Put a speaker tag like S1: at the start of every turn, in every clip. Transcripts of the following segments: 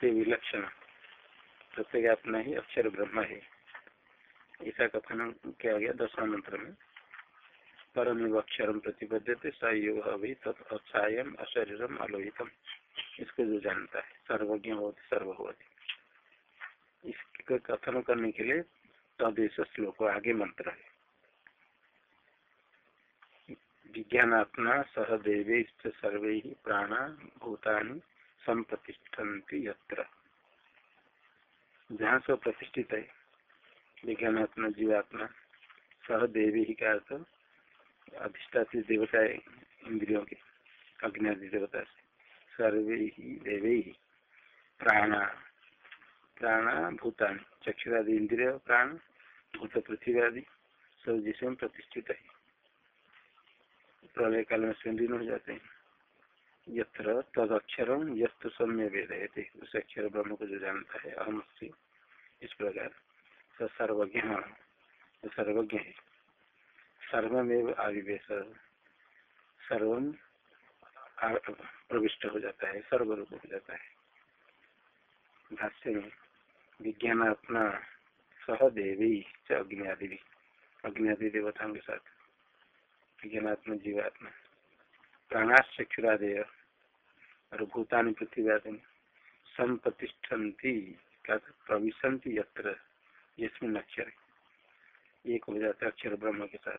S1: से विलक्षण प्रत्येगात्मा ही अक्षर ब्रह्म है। ऐसा कथन किया गया दसवां मंत्र में। परम अक्षर प्रतिपद्यते सयोग अभी तत्म अशरीरम अलोहितम इसको जो जानता है, सर्वज्ञ होती, सर्व होती। इसके कथन करने के लिए तदेश श्लोक आगे मंत्र है। विज्ञानात्मा सह देवे सर्वे प्राणा भूतानि संप्रतिष्ठन्ति यत्र। जहाँ सब प्रतिष्ठित है विज्ञानात्मा जीवात्मा, सह देवी ही का अर्थ, अधिष्ठाती देवता है, इंद्रियों के अग्नि देवता से। सर्वे ही, देवे ही। प्राणा प्राणा भूतान, चक्षुरादि इंद्रिय, प्राण भूत पृथ्वी आदि सब जिसमें प्रतिष्ठित है। प्रलय काल में सुंदीन हो जाते हैं। यत्र तद अक्षरम यस्त सम्य वेद है उस अक्षर ब्रह्म को जो जानता है अहम से इस प्रकार। सर्वज्ञ। सर्वज्ञ। है सर्वमेव आविवेश। सर्व प्रविष्ट हो जाता है, सर्वरूप हो जाता है। भाष्य में विज्ञान अपना सह देवी च अग्नि अग्नि देवताओं के साथ। विज्ञानात्म जीवात्मा। प्राणाश्चक्षुरादेय। और भूतानि पृथ्वी आदि संप्रतिष्ठन्ति प्रविशंति यत्र जिसमें अक्षर। एक हो जाता है अक्षर ब्रह्म के साथ।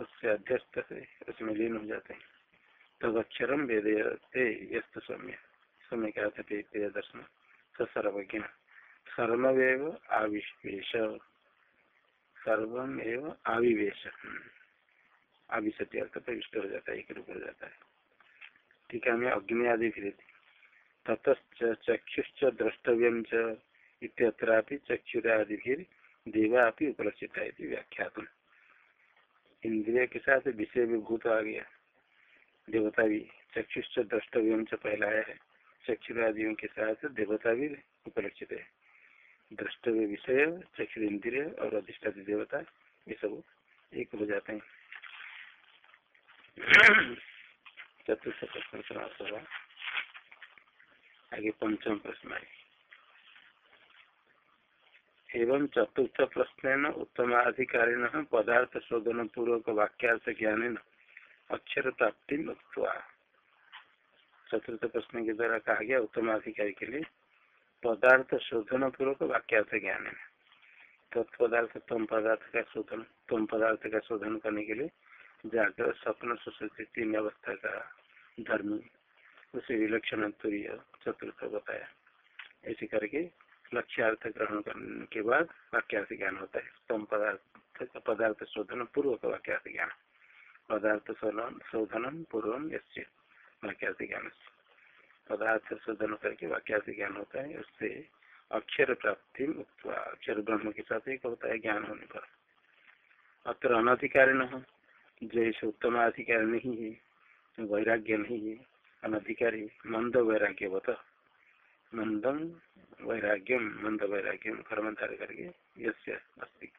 S1: उससे अध्यस्त है, उसमें लीन हो जाते हैं। तब अक्षरम वेदते यस्त सौम्य समय क्या थे वेद दर्शन। सर्वज्ञ। सर्वमेव आविवेश सर्वमेव आविवेश। आविशति अर्थ प्रविष्ट हो जाता है, एक रूप हो जाता है। ठीक है हमें अग्नि आदि फिर ततच चक्षुश्च द्रष्टव्यम इत्यत्रापि चक्षुरादि देवा उपलक्षित है व्याख्यात इंद्रिय के साथ विषय विभूत आ गया। देवता भी चक्षुष द्रष्टव्य से पहला है। चक्षुरादियों के साथ देवता भी उपलक्षित है। द्रष्टव्य विषय चक्षु इंद्रिय और अधिष्ठात देवता, ये सब एक हो जाते हैं। चतुर्थ प्रश्न समाप्त होगा आगे पंचम प्रश्न है। एवं चतुर्थ प्रश्न उत्तमाधिकारिण पदार्थ शोधन पूर्वक वाक्यार्थ ज्ञान अक्षर प्राप्ति चतुर्थ प्रश्न के द्वारा कहा गया उत्तमाधिकारी के लिए पदार्थ शोधन पूर्वक वाक्यार्थ ज्ञान तत्पदार्थ तम पदार्थ का शोधन तम पदार्थ का शोधन करने के लिए जाकर स्वप्न तीन अवस्था का धर्म, उसे विलक्षण तुरीय चतुर्थ बताया। ऐसे करके लक्ष्यार्थ ग्रहण करने के बाद वाक्यार्थ ज्ञान होता है। तम पदार्थ पदार्थ शोधन पूर्वक वाक्यार्थ ज्ञान। पदार्थ शोधन पूर्व यश्य वाक्यार्थ ज्ञान। पदार्थ शोधन करके वाक्यार्थ ज्ञान होता है, उससे अक्षर प्राप्ति अक्षर ब्रह्म के साथ एक होता है ज्ञान होने पर। अत्र अनधिकारी न हो जैसे उत्तम अधिकारी नहीं है, वैराग्य नहीं है, अनधिकारी, मंद वैराग्य बता। मंदम वैराग्यम मंद वैराग्यम कर्मधार करके यस्य अस्ति।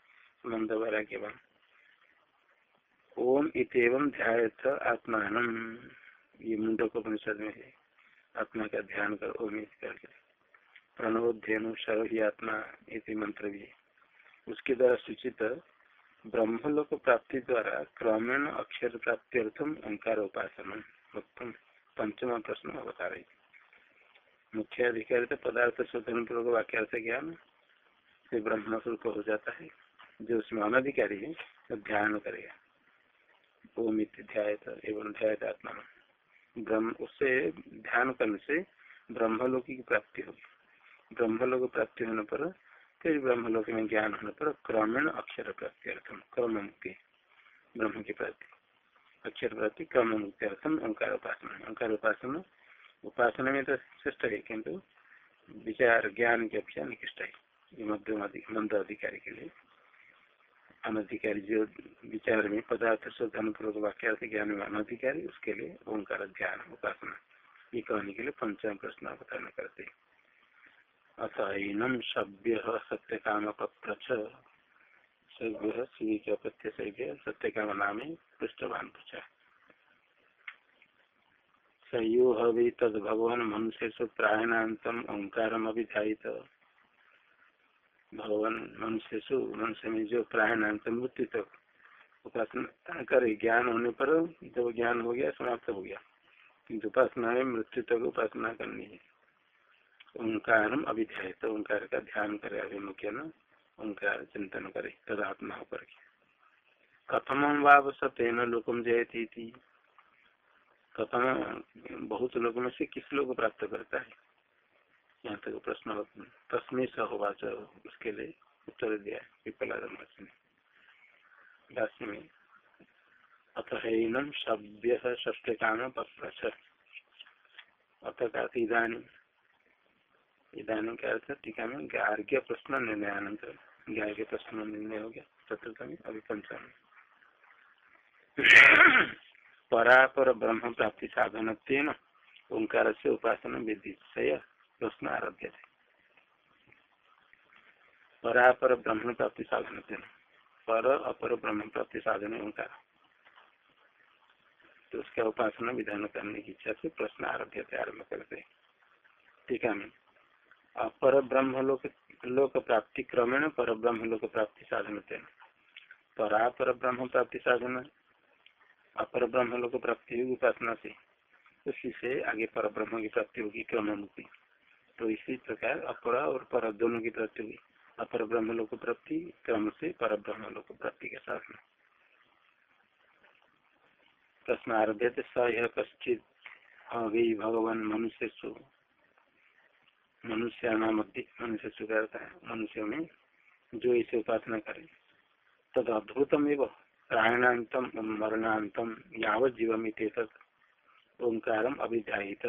S1: मंद वैराग्यवान। ओम इतम ध्यात आत्मान। ये मुंडक उपनिषद में है। आत्मा का ध्यान कर ओम करके प्रणवोध्यन सर्व ही आत्मा इति मंत्र भी उसके द्वारा सूचित ब्रह्मलोक प्राप्ति द्वारा क्रमेण अक्षर प्राप्ति अर्थम ओंकार उपासन उत्तम। पंचम प्रश्न बता रही। मुख्य अधिकारी तो पदार्थ शोधन पूर्वक वाक्यार्थ ज्ञान से ब्रह्म स्वरूप हो जाता है। जो उसमें अनधिकारी है तो ध्यान करेगा। ओम ध्याय एवं ध्याय आत्मा। ब्रह्म, उससे ध्यान करने से ब्रह्मलोक की प्राप्ति होगी। ब्रह्मलोक प्राप्ति होने पर फिर ब्रह्मलोक में ज्ञान होने पर क्रमेण अक्षर प्राप्ति अर्थम क्रम मुक्ति ब्रह्म की प्राप्ति अक्षर प्राप्ति क्रम मुक्ति अर्थम ओंकार उपासना ओंकार उपासना उपासना में तो श्रेष्ठ है किंतु विचार, ज्ञान की अपेक्षा निकृष्ट है। ये मध्यम मंद अधिकारी के लिए अनधिकारी जो विचार में पदार्थ शोधन पूर्वक वाक्य ज्ञान में अनधिकारी, उसके लिए ओंकार ध्यान उपासना, ये कहने के लिए पंचम प्रश्न अवतरण करते हैं। अतएनम सभ्य सत्य काम पत्र सभ्य श्री के सभ्य सत्य काम नाम पृष्ठवान पूछा सयो हवि तद भगवान मनुष्य प्रायणातम ओंकार अभिध्यायित भगवान मनुष्य मनुष्य में जो प्रायणांत मृत्यु तक उपासना करे ज्ञान होने पर जब ज्ञान हो गया, समाप्त हो गया। किंतु उपासना में मृत्यु तक उपासना करनी है। ओंकार अभिध्याय तो ओंकार का ध्यान करे अभिमुख्य न? ओंकार चिंतन करे, तदात्मा होकर के। कथम भाव सत्यन लोकम जयती कथम, बहुत लोगों में से किस लोग प्राप्त करता है? यहाँ तक प्रश्न तस्में सहोवाच, उसके लिए उत्तर दिया भाष्य में अथ हैनम सभ्य ष्ट काम पक्ष अथ का इधानी इधानी का अर्थ टीका में गार्ग्य प्रश्न निर्णयानंतर गार्ग्य प्रश्न निर्णय हो गया। चतुर्थ में अभी पंचम परापर ब्रह्म प्राप्ति साधन तेन ओंकार से उपासना विधि प्रश्न आरभ्य थे। परापर ब्रह्म प्राप्ति साधन तेन पर अपर ब्रह्म प्राप्ति साधन ओंकार। तो उसका उपासना विधान करने की इच्छा से प्रश्न आरभ्य थे आरंभ करते। ठीक है अपर ब्रह्म लोक लोक प्राप्ति क्रमेण पर ब्रह्म लोक प्राप्ति साधन परापर ब्रह्म प्राप्ति साधन अपर ब्रह्म लोग प्राप्ति होगी उपासना से, उसी से आगे पर ब्रह्म की प्राप्ति होगी क्रम मुक्ति तो इसी प्रकार अपर और पर दोनों की प्राप्ति होगी अपर ब्रह्म लोक प्राप्ति क्रम से पर ब्रह्म लोक प्राप्ति के साथ में। प्रश्न आरभ्य स कश्चित अभी भगवान मनुष्य मनुष्य मध्य मनुष्य सु करता है, मनुष्य में जो इसे उपासना करे। तद अद्भुतम एवं प्राणातम मरणातम, यावत जीवमित ओंकार अभिध्यायित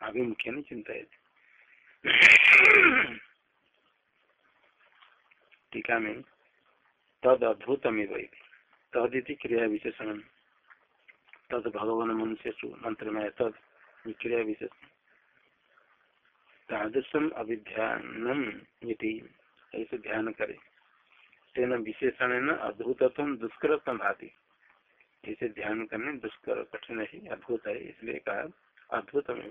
S1: अभिमुख्य चिंता टीका में तद अद्भुतमेव तदिति क्रिया विशेषण तद भगवान मनुष्य मंत्र में तद क्रिया विशेषण तादृशम अभिध्यानम ऐसे ध्यान करे। तेन विशेषण न अद्भुतत्व दुष्करत्म भाती। इसे ध्यान करने दुष्कर कठिन ही अद्भुत है, इसलिए कहा अद्भुत में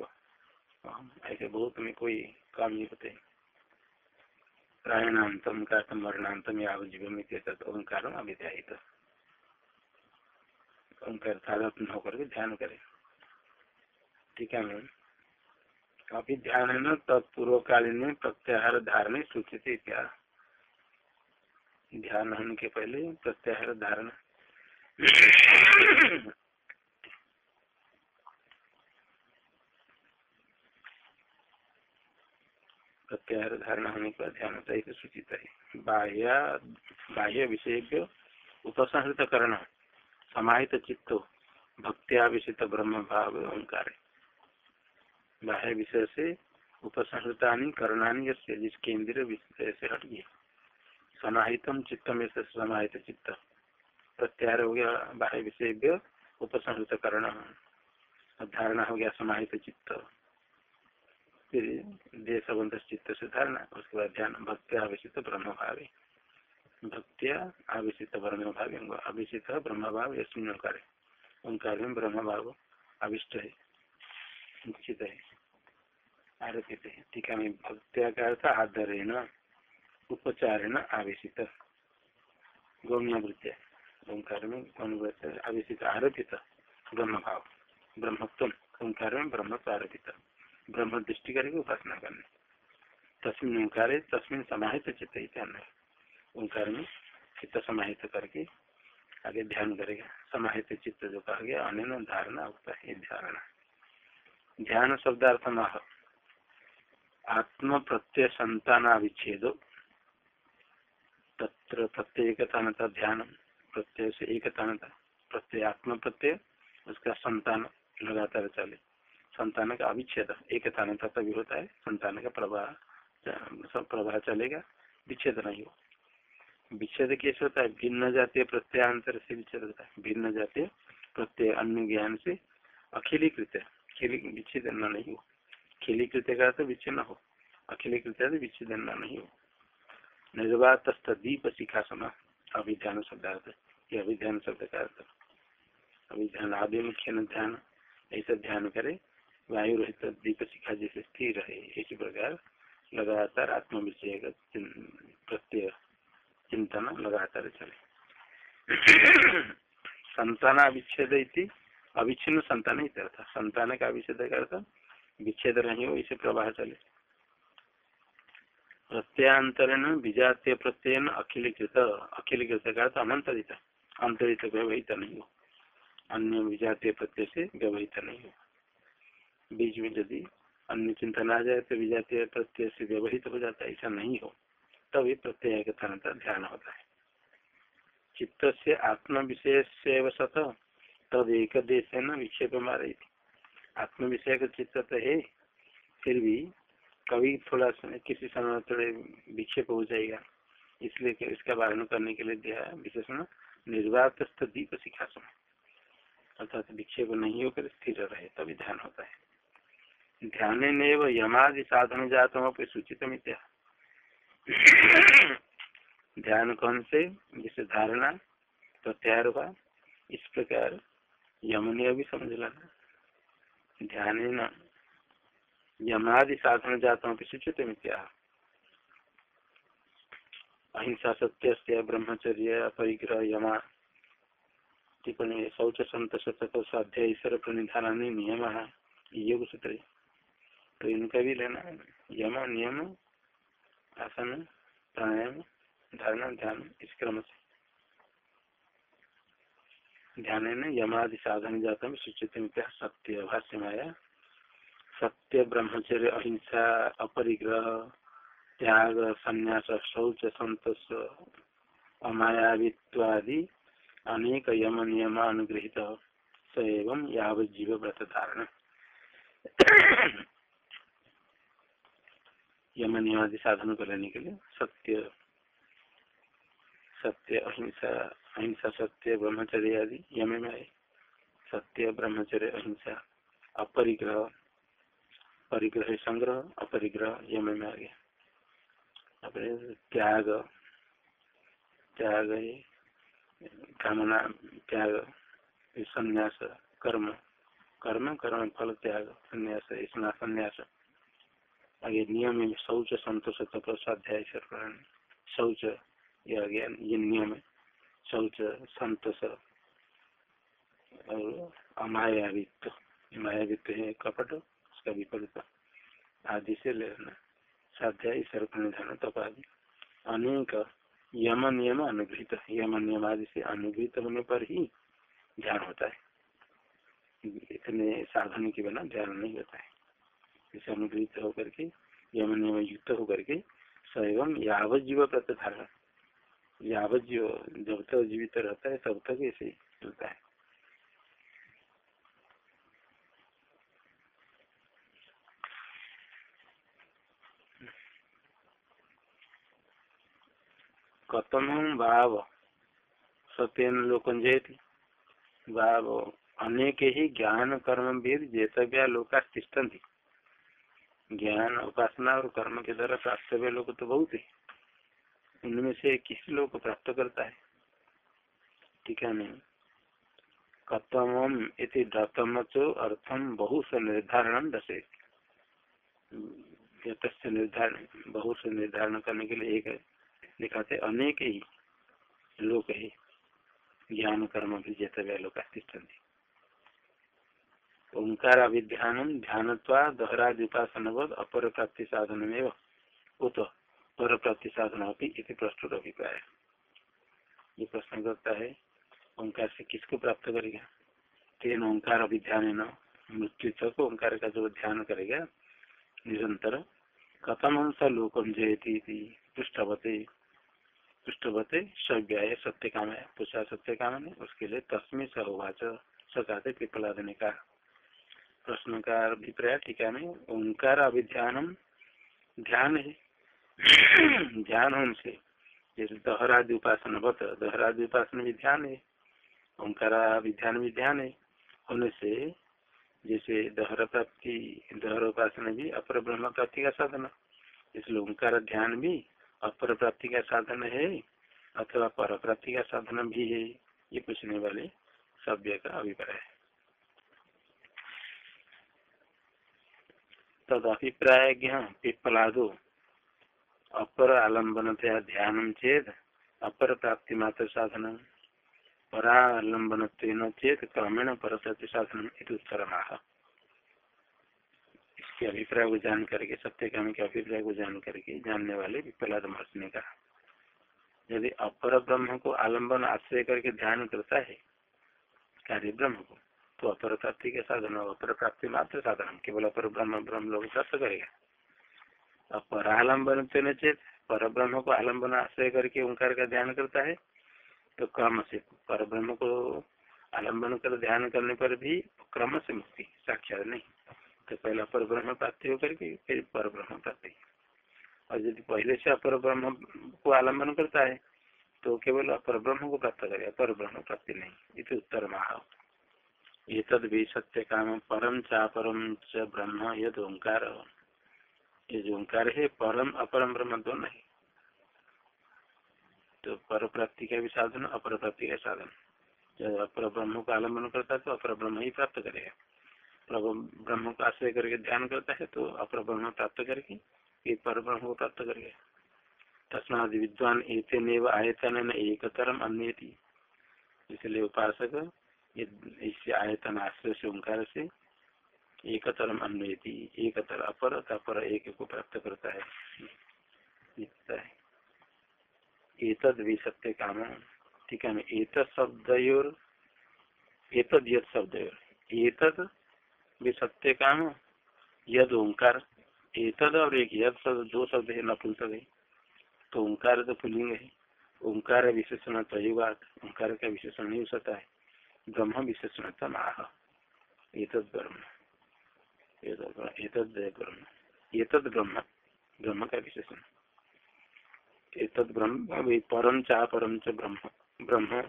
S1: ऐसे बहुत में कोई काम नहीं होते प्रायणातम का मरणातम या जीवन ओंकार अभिध्यायित। ओंकार होकर के ध्यान करे। ठीक है मैम। अभिध्यान है न तत्पूर्वकालीन प्रत्याहार धारण सूचित इत्यादि ध्यान होने के पहले प्रत्याहार धारण। प्रत्याहार धारणा होने का ध्यान चाहिए सूचित है। बाह्य बाह्य विषय उपसंहृत करना समाहित चित्त भक्त्याभिषित ब्रह्म भाव, ओंकार। बाह्य विषय से उपसंहृता करना जिसके इंद्र विषय से हट गया समाहितम चित्त में से समाहित चित्त। प्रत्यार हो गया बाह्य विषय उपसंहृत करण धारणा हो गया समाहित चित्त। फिर देशबंध चित्त से धारणा, उसके बाद ध्यान, भक्त्या आवेशित ब्रह्म भाव भक्त्या आवेशित ब्रह्म भाव अभिषित ब्रह्म भाव यशमिन ओंकार। ओंकार में ब्रह्म भाव अभिष्ट है। निश्चित है। आरोपित है टीका में भक्त्या का अर्थ आदर है ना उपचारण आवेशित। गौम्यवृत्तिया ओंकार में अनुवृत्त आवेशित, आरोपित ब्रह्म भाव ब्रह्मत्व ओंकार में ब्रह्म आरोपित। ब्रह्म दृष्टि करके उपासना करने। तस्मिन ओंकार, तस्मिन समाहित चित्त ही ओंकार में चित्त समाहित करके आगे ध्यान करेगा। समाहित चित्त जो कहा गया अन्य धारणा होता है धारणा ध्यान शब्दार्थ आत्म प्रत्यय संतानाविच्छेद तत्र प्रत्येकता ध्यान प्रत्यय से एकता प्रत्यय आत्म प्रत्यय उसका संतान लगातार चले। संतान का अविच्छेद एकता तभी होता है, संतान का प्रवाह, सब प्रवाह चलेगा, विच्छेद नहीं हो विच्छेद कैसे होता है? भिन्न जातीय प्रत्ययांतर से विच्छेद होता है। भिन्न जातीय प्रत्यय अन्य ज्ञान से अखिलीकृत खिली विच्छेद नहीं हो। कृत्य का तो विच्छेद न हो। अखिलीकृत विच्छेद नहीं हो। निर्वात दीप शिखा समा अभिध्यान शब्दार्थ ये अभिध्यान शब्द का अर्थ। अभिध्यान आदि मुख्य ध्यान, ऐसा ध्यान करे, वायु रहित दीप शिखा जैसे स्थिर है इसी प्रकार लगातार आत्म विषय का प्रत्यय, चिंतन लगातार चले। संतान अविच्छेद अविच्छिन्न संतान ही था संतान का अविच्छेद करता? विच्छेद नहीं हो, इसे प्रवाह चले। प्रत्यांतरण विजातीय प्रत्यय अखिलीकृत। अखिलीकृत का अर्थ अनंतरित। अंतरित व्यवहित नहीं हो। अन्य विजातीय प्रत्यय से व्यवहित नहीं हो। बीच में यदि अन्य चिंतन आ जाए तो विजातीय प्रत्यय से व्यवहित हो जाता है, ऐसा नहीं हो। तभी प्रत्यय के का ध्यान होता है। चित्त से आत्म विशेष सत। तद एक देश है न विक्षेप मारे आत्म विषय का चित्त तो है, फिर भी कभी थोड़ा किसी समय थोड़े विक्षेप हो जाएगा। इसलिए इसका वारण करने के लिए दिया विशेषण निर्वात दीप सिखासन अर्थात विक्षेप नहीं होकर स्थिर रहे, तभी ध्यान होता है। ध्यान ने यमादि साधन जातों पर सूचित मित्या ध्यान कौन से? जिसे धारणा प्रत्यार हुआ इस प्रकार यमुने भी समझ लेना ध्यान न। यमादि साधन जाता हूँ सूचित मित्या अहिंसा सत्य ब्रह्मचर्य, अपरिग्रह, यमा। टिप्पणी, शौच, संत, शतक, स्वाध्याय, ईश्वर, प्रणिधान, नियम, योग सूत्र। तो इनका भी लेना यम, नियम, आसन, प्राणायाम, धारणा, ध्यान, इस क्रम से। ध्यान यमादि साधन जाता में सूचित सत्य भाष्य माया सत्य, ब्रह्मचर्य, अहिंसा, अपरिग्रह, त्याग, संन्यास, शौच, संतोष, अमायावित्वादि अनेक यम नियम अनुग्रहित स एवं व्रत धारण यम नियमादि साधन को लेने के लिए सत्य सत्य, अहिंसा अहिंसा, सत्य, ब्रह्मचर्य आदि यम में आए सत्य, ब्रह्मचर्य, अहिंसा, अपरिग्रह, परिग्रह, संग्रह, अपरिग्रह यम में आ गया। अपने त्याग त्याग कामना, त्याग संन्यास, कर्म कर्म कर्म, फल, त्याग, संन्यास स्ना, संन्यास। आगे नियम शौच, संतोष स्वाध्याय शौच आ गया, ये नियम शौच संतोष और अमायावित्त मायावित्त है कपट, उसका विपरीत आदि से लेना। स्वाध्याय सर्प निधान तपादि अनेक यम नियम अनुग्रहित यम नियम आदि से अनुग्रहित होने पर ही ध्यान होता है। इतने साधन के बिना ध्यान नहीं होता है। इसे अनुग्रहित होकर के यम नियम युक्त होकर के सैवम यावत जीव प्रत्यारण यावत जब तक जीवित रहता है तब तक ऐसे चलता है। कथम भाव सत्यन लोकन जयती। भाव अनेक ही ज्ञान कर्म वेद जेतव्या लोका तिष्ठती ज्ञान उपासना और कर्म के द्वारा प्राप्त लोग तो बहुत है। उनमें से किस लोग को प्राप्त करता है। ठीक है, नहीं? कथम इति दतम चो अर्थम बहु से निर्धारण दशे निर्धारण बहु से निर्धारण करने के लिए एक दिखाते अनेक ही लोक है ज्ञान कर्म भी जेतव्य लोग ओंकार अभिध्यान ध्यान दोहरादि उपासन अपर प्राप्ति साधन में उत पर प्राप्ति साधन अभी प्रस्तुत अभिप्राय ये प्रश्न करता है, ओंकार से किसको प्राप्त करेगा? तेन ओंकार अभिध्यान न मृत्यु तक ओंकार का जो ध्यान करेगा, निरंतर कथम स लोकम जयती पृष्ठवते। पृष्ठवते सव्याय सत्य काम है पूछा सत्य काम ने उसके लिए तस्मी सहोवाच सकाते पिपला देने का प्रश्न का अभिप्राय टीका में ओंकार अभिध्यान ध्यान है। ध्यान उनसे जैसे दहरादि उपासना बत दहरादि उपासना भी ध्यान है, ओंकार ध्यान भी ध्यान है, होने से जैसे दहर प्राप्ति, दहर उपासना भी अपर ब्रह्म प्राप्ति का साधन इसलिए ओंकार ध्यान भी अपर प्राप्ति का साधन है, अथवा पर प्राप्ति का साधन भी है, ये पूछने वाले सभ्य का अभिप्राय है। तद अभिप्राय पिप्पलादो। अपर आलंबन ध्यान चेत अपर प्राप्ति मात्र साधन परालंबन चेत क्रमेण पर साधन उत्तर इसके अभिप्राय को जान करके, सत्य काम के अभिप्राय को जान करके जानने वाले विपलाद महर्षि ने कहा, यदि अपर ब्रह्म को आलंबन आश्रय करके ध्यान करता है, कार्य ब्रह्म को तो अपर प्राप्ति के साधन अपर प्राप्ति मात्र साधन, केवल अपर ब्रह्म ब्रह्म लोग प्राप्त करेगा। अपर आलंबन चेत पर ब्रह्म को आलंबन आश्रय करके ओंकार का ध्यान करता है तो क्रम से पर ब्रह्म को आलंबन कर ध्यान करने पर भी क्रम से मुक्ति, साक्षात नहीं। तो पहले अपर ब्रह्म प्राप्ति होकर के फिर पर ब्रह्म प्राप्ति। और यदि पहले से अपर ब्रह्म को आलंबन करता है तो केवल अपर ब्रह्म को प्राप्त करेगा पर ब्रह्म प्राप्ति नहीं। इसे उत्तर महा ये तद भी सत्य काम परम चा परम च ब्रह्म यद ओंकार ये जो ओंकार है, परम अपरम ब्रह्म दोनों है। तो पर प्राप्ति का भी साधन अपर प्राप्ति का साधन। जब अपर ब्रह्म का आलंबन करता है तो अपर ब्रह्म ही प्राप्त करेगा। ब्रह्म का आश्रय करके ध्यान करता है तो अपर ब्रह्म प्राप्त करके ये पर ब्रह्म को प्राप्त करेगा। तस्माद विद्वान एतन आयतन एक तरम अन्य इसलिए उपासक इससे आयतन आश्रय से, ओंकार से एक तरम अन्य एक तर अपर अपर एक को प्राप्त करता है। एतद भी सत्य काम ठीक है एक शब्द एतद यद एतद भी सत्य काम यद ओंकार, एतद और एक यद शब्द, दो शब्द है, नपुंसक है। तो ओंकार तो पुलिंग है। ओंकार विशेषण तयुगात ओंकार का विशेषण नहीं हो सकता है। ब्रह्म विशेषण माह एतद ब्रह्म। एतद ब्रह्म एतद का विशेषण तद ब्रह्म परम चा परम च ब्रह्म ब्रह्म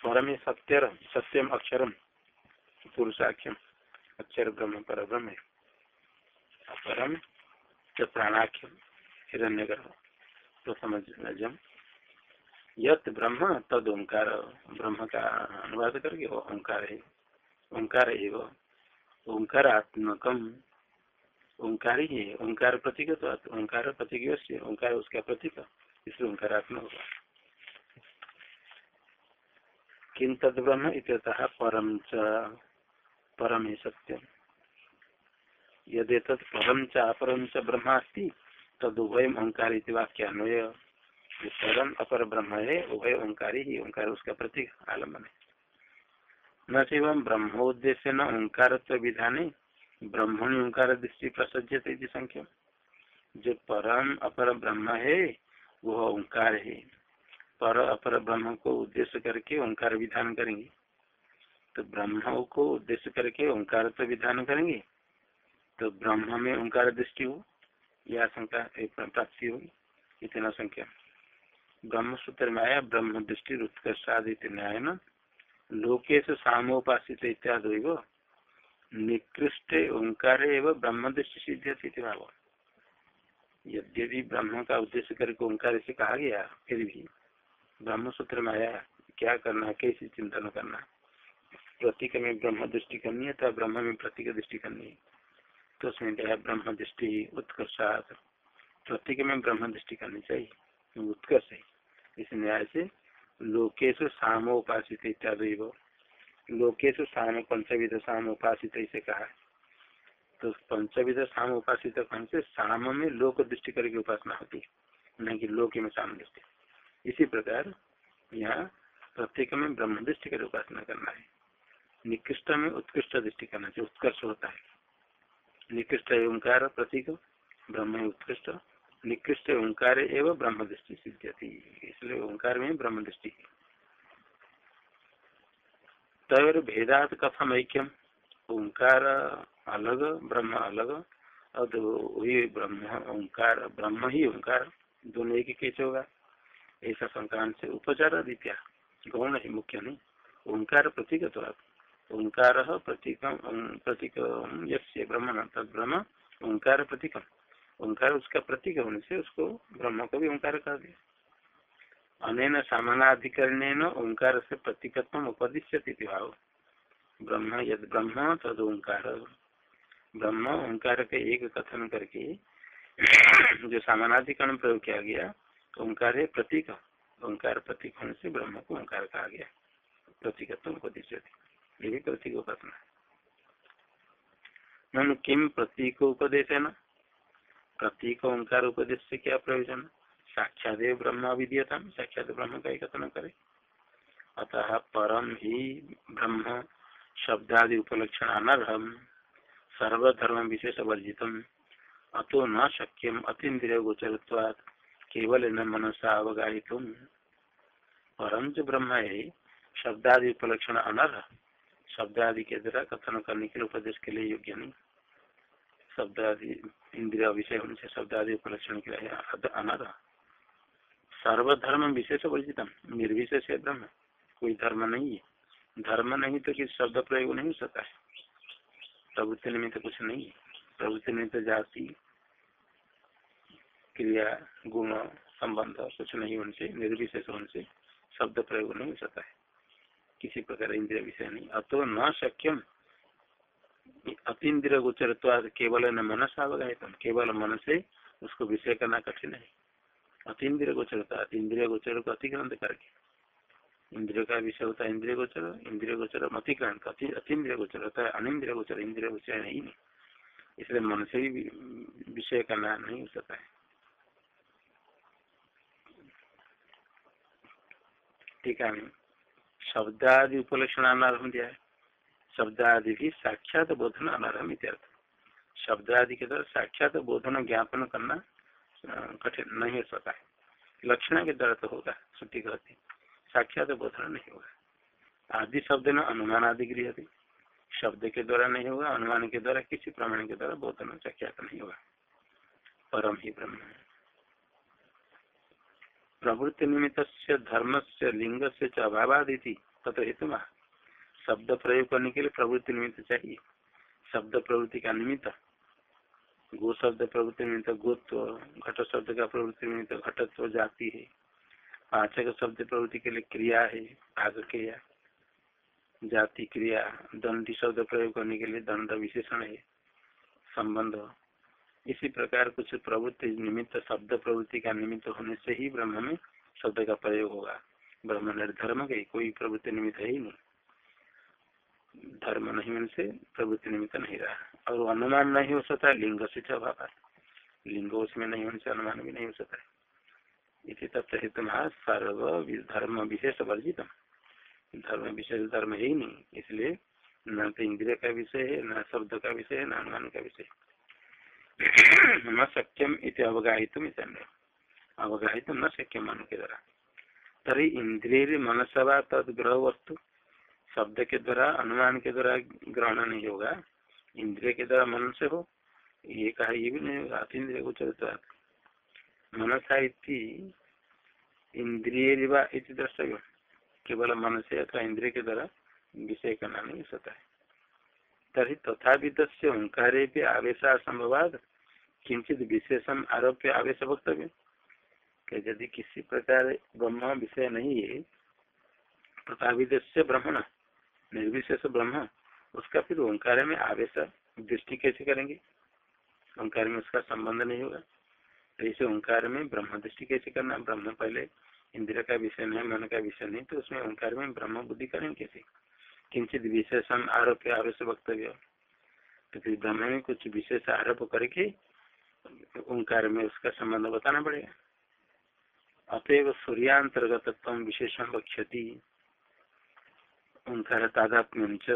S1: परम सत्य सत्यम अक्षरम पुरुषाख्यम अक्षर ब्रह्म पर ब्रह्म परम च प्राणाख्यम हिरण्य तो समझ जम यत ब्रह्म तद ओंकार ब्रह्म का अनुवाद करके वो ओंकार है, ओंकार एवं ओंकारात्मकम ओंकार ही है, ओंकार प्रतीक तो ओंकार प्रतीक ओंकार उसका प्रतीक इसलिए ओंकारात्मक होगा। किम तद ब्रह्म इत्यतः परम च परम ही सत्यम। यदि परम च अपरम च ब्रह्मास्ति, तद उभय ओंकार वाक्यान्वय। परम अपर ब्रह्म है उभय ओंकारी ही, ओंकार उसका प्रतीक आलंबन है। न शिवम ब्रह्मोद्देश्य न ओंकार विधान ब्रह्मणी ओंकार दृष्टि प्रसज्य संख्या। जो परम अपर ब्रह्म है, वह ओंकार है। पर अपर ब्रह्म को उद्देश्य करके ओंकार विधान करेंगे। तो ब्रह्म को उद्देश्य करके ओंकार तो विधान करेंगे। तो ब्रह्म में ओंकार दृष्टि हो, या शंका प्राप्ति होगी। इतना संख्या। ब्रह्म सूत्र में आया ब्रह्म दृष्टि उत्कर्षादित न्याय न लोकेश सामोपासित इत्यादि निकृष्ट ओंकार एवं ब्रह्म दृष्टि सिद्ध भाव। यद्यपि ब्रह्म का उद्देश्य करके ओंकार से कहा गया, फिर भी ब्रह्म सूत्र में आया, क्या करना, कैसे चिंतन करना? प्रतीक में ब्रह्म दृष्टि करनी है तो ब्रह्म में प्रतीक दृष्टि करनी है? तो उसमें क्या ब्रह्म दृष्टि उत्कर्षात। प्रतीक में ब्रह्म दृष्टि करनी चाहिए, उत्कर्ष है। इस न्याय से लोकेश सामोपासित इत्यादि लोकेश साम पंचविध साम उपासित इसे कहा तो पंचविध साम उपासित कौन से? साम में लोक दृष्टि करके उपासना होती है, न कि लोक में साम दृष्टि। इसी प्रकार यहाँ प्रत्येक में ब्रह्म दृष्टि कर उपासना करना है। निकृष्ट में उत्कृष्ट दृष्टि करना चाहिए उत्कर्ष होता है। निकृष्ट ओंकार प्रतीक, ब्रह्म उत्कृष्ट निकृष्ट ओंकार एवं ब्रह्म दृष्टि सिद्ध इसलिए ओंकार में ब्रह्म दृष्टि तय भेदात कथम ऐक्यम। ओंकार अलग, ब्रह्म अलग, और वही ब्रह्म, ओंकार, ब्रह्म ही ओंकार, दोनों एक कैसे होगा। ऐसा संक्रांत से उपचार दित्या गौण है, मुख्य नहीं। ओंकार प्रतीक ओंकार प्रतीक प्रतीक यसे ब्रह्म तद ब्रह्म ओंकार प्रतीक ओंकार, उसका प्रतीक होने से उसको ब्रह्म को भी ओंकार कर दिया। अनेन सामनाधिकरण ओंकार से प्रतीकत्व उपदिश्य भाव। ब्रह्म यद ब्रह्म, तद ओंकार। ब्रह्म ओंकार के एक कथन करके जो सामानाधिकरण प्रयोग किया गया ओंकार है प्रतीक ओंकार प्रतीक होने से ब्रह्म को ओंकार कहा गया। प्रतीक उपदेश ये भी प्रतीक कथन है। किम प्रतीक उपदेश है ना प्रतीक ओंकार उपदेश से क्या प्रयोजन साक्षात ब्रह्म विधीयता साक्षात ब्रह्म का ही कथन करे। अतः परम ही ब्रह्म शब्दादि उपलक्षण अनर्हम सर्वधर्म विशेष वर्जित अतो न शक्यम, अतीन्द्रिय गोचरत्वाद केवल न मनसा अवगाहित परम जो ब्रह्म है शब्दादि उपलक्षण अनर्ह, शब्दादि के द्वारा कथन करने के लिए उपदेश के लिए योग्य नहीं। शब्द आदि इंद्रिय विषय होने से शब्द आदि उपलक्षण के लिए अनर्ह सर्वधर्म विशेष वर्जित निर्विशेष है ब्रह्म कोई धर्म नहीं है। धर्म नहीं तो किस शब्द प्रयोग नहीं हो सकता है। प्रवृत्ति निमित्त तो कुछ नहीं है। प्रवृत्ति निमित्त तो जाति, क्रिया, गुण, संबंध कुछ नहीं होने से निर्विशेष होने से शब्द प्रयोग नहीं हो सकता है। किसी प्रकार इंद्रिय विषय नहीं। अतो न शक्यम। अतीन्द्रिय गोचर केवल न मन सावगाहित केवल मन से उसको विषय करना कठिन है। अतीन्द्रिय गोचरता इंद्रिय गोचर को अतिक्रांत करके इंद्रिय का विषय होता है इंद्रिय गोचर इंद्रिय गोचर अतिक्रांत अतीन्द्रिय गोचर होता है अनिंद्रिय गोचर, इंद्रिय विषय नहीं नहीं इसलिए मन से ही विषय करना नहीं हो सकता है। ठीक है शब्दादि उपलक्षण अनारंभ दिया है। शब्द आदि भी साक्षात बोधन अनारम इत्यर्थ शब्द आदि के द्वारा साक्षात बोधन ज्ञापन करना कठिन नहीं हो सकता है। लक्षण के द्वारा तो होगा, छुट्टी कहती साक्षात बोधन नहीं होगा। आदि शब्द न अनुमान आदि गृह शब्द के द्वारा नहीं होगा, अनुमान के द्वारा, किसी प्रमाण के द्वारा बोधन साक्षात नहीं होगा। परम ही ब्रह्म प्रवृत्ति निमित्त धर्म से, लिंग से अभावादी तथा हेतु शब्द प्रयोग करने के लिए प्रवृत्ति निमित्त चाहिए। शब्द प्रवृत्ति का निमित्त, गो शब्द प्रवृत्ति निमित्त, गोत्व, घट शब्द का प्रवृत्ति निमित्त, घटत्व जाति है। पाचक शब्द प्रवृत्ति के लिए क्रिया है, भाग क्रिया। जाति क्रिया, दंडी शब्द प्रयोग करने के लिए दंड विशेषण है। संबंध, इसी प्रकार कुछ प्रवृत्ति निमित्त, शब्द प्रवृत्ति का निमित्त होने से ही ब्रह्म में शब्द का प्रयोग होगा। ब्रह्म निर्धर्म के कोई प्रवृत्ति निमित्त है ही नहीं। धर्म नहीं मन से प्रवृत्ति निमित्त नहीं रहा। और अनुमान नहीं हो सकता, लिंग से अभाव लिंग उसमें नहीं होने से अनुमान भी नहीं हो सकता इसी तत्व हेतु सर्व धर्म विशेष वर्जित धर्म विशेष धर्म है ही नहीं, इसलिए न तो इंद्रिय का विषय है, न शब्द का विषय है, न अनुमान का विषय न सक्यम इत अवगाहित अवगाहित न सक्यम मन के द्वारा। तरी इंद्रिय मनसवा तद ग्रह वस्तु शब्द के द्वारा, अनुमान के द्वारा ग्रहण नहीं होगा। इंद्रिय के द्वारा मन से हो, ये कहा ये भी नहीं होगा इंद्रिय को चलता मनसा इंद्रिय द्रष्टव्य केवल मन से अथवा इंद्रिय के द्वारा विषय करना नहीं सकता है। तरी तथा विद से ओंकारे आवेश संभवाद किंचित विशेषण आरोप्य आवेश वक्तव्य कि यदि किसी प्रकार ब्रह्म विषय नहीं है तथा ब्रह्मण निर्विशेष ब्रह्म, उसका फिर ओंकार में आवेश दृष्टि कैसे करेंगे? ओंकार में उसका संबंध नहीं होगा। ऐसे ओंकार में ब्रह्म दृष्टि कैसे करना ब्रह्म पहले इंद्र का विषय नहीं, मन का विषय नहीं तो उसमें ओंकार में ब्रह्म बुद्धि करेंगे कैसे? किंचित विशेषण आरोप आवेश वक्तव्य। तो फिर ब्रह्म में कुछ विशेष आरोप करके ओंकार में उसका संबंध बताना पड़ेगा। अतएव सूर्यांतर्गत विशेषण वक्षति ओंकार तादात्म्य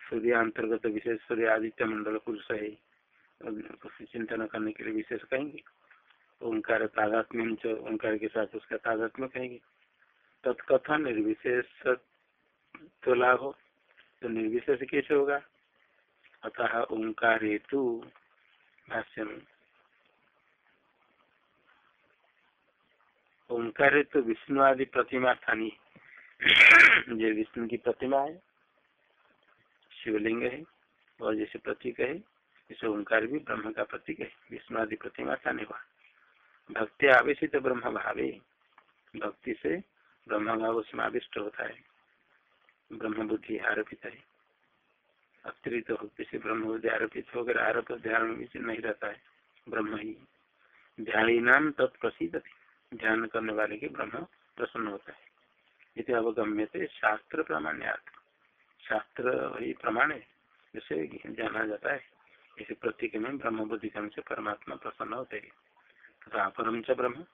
S1: सूर्य अंतर्गत विशेष सूर्य आदित्य मंडल पुरुष है। चिंतन करने के लिए विशेष कहेंगे। ओंकार तादात्म्य ओंकार के साथ उसका तादात्म्य कहेंगे। तत्कथन निर्विशेष तो लाभ हो तो निर्विशेष कैसे होगा। अतः ओंकार हेतु भाष्य में ओंकार हेतु विष्णु आदि प्रतिमा स्थानीय। ये विष्णु की प्रतिमा है, शिवलिंग है, और जैसे प्रतीक है, जैसे ओंकार भी ब्रह्म का प्रतीक है, विष्णु आदि प्रतिमा का निवास। भक्ति आवेशित ब्रह्म भावे, भक्ति से ब्रह्म भाव उसमें आविष्ट होता है। ब्रह्म बुद्धि आरोपित है। अतिरिक्त भक्ति से ब्रह्म बुद्धि आरोपित होकर आरोप ध्यान नहीं रहता है। ब्रह्म ही। ध्यान नाम तत्प्रसिद्ध ध्यान करने वाले के ब्रह्म प्रसन्न होता है। इति अवगम्य थे शास्त्र प्रमाण्यार्थ शास्त्र ही प्रमाण है जिसे जाना जाता है। इसे प्रतीक में ब्रह्म बुद्धि कर्म से परमात्मा प्रसन्न होते है। तथा अपरम च ब्रह्म,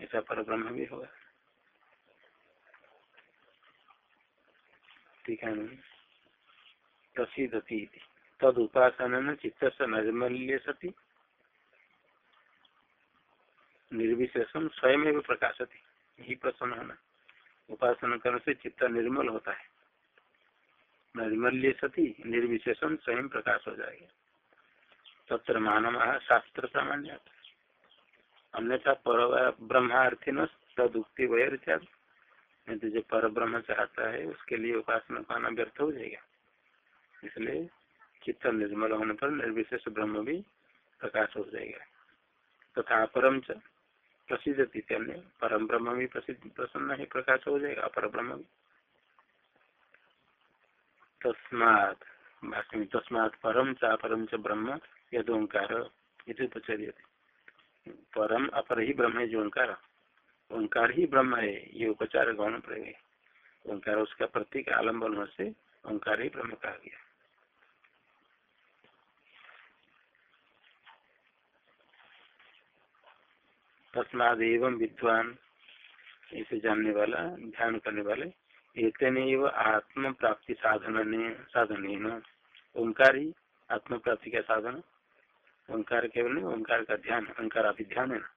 S1: ऐसा पर ब्रह्म भी होगा। ठीक है प्रसिद्धति तद उपासन चित्त से नैर्मल्य सती। निर्विशेषम स्वयं प्रकाशति। यही प्रसन्न होना। उपासना करने से चित्त निर्मल होता है। निर्मल्य सती निर्विशेषम स्वयं प्रकाश हो जाएगा। तत्र मानव शास्त्र सामान्य अन्यथा पर ब्रह्मार्थी न तदुक्ति वैर नहीं तो जो पर ब्रह्म चाहता है, उसके लिए उपासना पाना व्यर्थ हो जाएगा। इसलिए चित्त निर्मल होने पर निर्विशेष ब्रह्म भी प्रकाश हो जाएगा। तथा तो अपरम च प्रसिद्ध अन्य परम ब्रह्म भी प्रसिद्ध प्रसन्न है, प्रकाश हो जाएगा अपर ब्रह्म भी तस्मात तस्मात परम च अपरम च ब्रह्म, यद ओंकार उपचर्य परम, अपर ही ब्रह्म है जो ओंकार। ओंकार ही ब्रह्म है, ये उपचार गौण प्रयोग है। ओंकार, उसका प्रतीक आलंबन से ओंकार ही ब्रह्म कहा गया। तस्माद एवं विद्वान इसे जानने वाला, ध्यान करने वाले एतन आत्म प्राप्ति साधन साधन ओंकार ही आत्म प्राप्ति का साधन। ओंकार केवल नहीं ओंकार का ध्यान, ओंकार अभिध्यान है ना?